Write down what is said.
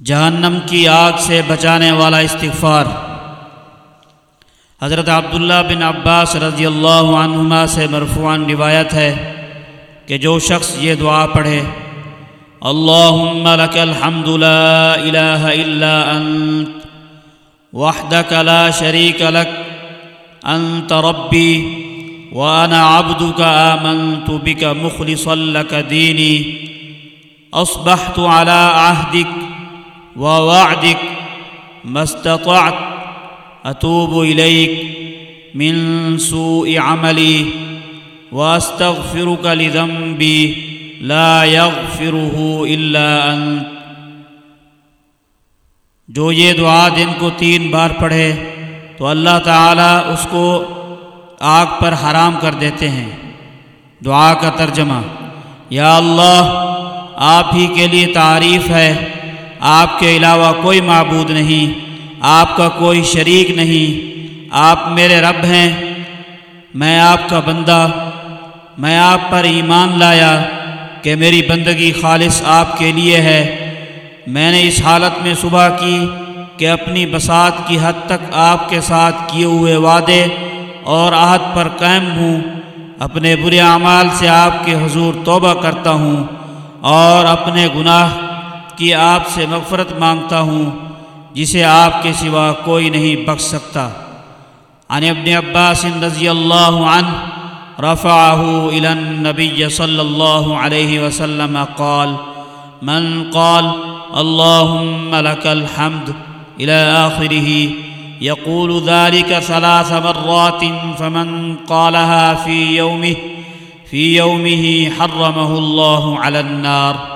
جہنم کی آگ سے بچانے والا استغفار۔ حضرت عبداللہ بن عباس رضی اللہ عنہما سے مرفوعان روایت ہے کہ جو شخص یہ دعا پڑھے، اللہم لک الحمد لا الہ الا انت، وحدک لا شریک لک، انت ربی وانا عبدک آمنت بک مخلصا لک دینی، اصبحت على عهدك ووعدك ما استطعت، أتوب إليك من سوء عملي وأستغفرك لذنبي لا يغفره إلا أنت۔ جو یہ دعا دن کو تین بار پڑھے تو اللہ تعالیٰ اس کو آگ پر حرام کر دیتے ہیں۔ دعا کا ترجمہ، یا اللہ، آپ ہی کے لیے تعریف ہے۔ آپ کے علاوہ کوئی معبود نہیں، آپ کا کوئی شریک نہیں۔ آپ میرے رب ہیں، میں آپ کا بندہ، میں آپ پر ایمان لایا کہ میری بندگی خالص آپ کے لیے ہے۔ میں نے اس حالت میں صبح کی کہ اپنی بسات کی حد تک آپ کے ساتھ کیے ہوئے وعدے اور عہد پر قائم ہوں۔ اپنے برے اعمال سے آپ کے حضور توبہ کرتا ہوں اور اپنے گناہ کہ آپ سے مغفرت مانگتا ہوں، جسے آپ کے سوا کوئی نہیں بخش سکتا۔ عن ابن عباس رضی اللہ عنہ رفعه الى النبي صلى الله عليه وسلم قال، من قال اللهم لك الحمد الى اخره يقول ذلك ثلاث مرات، فمن قالها في يومه في يومه حرمه الله على النار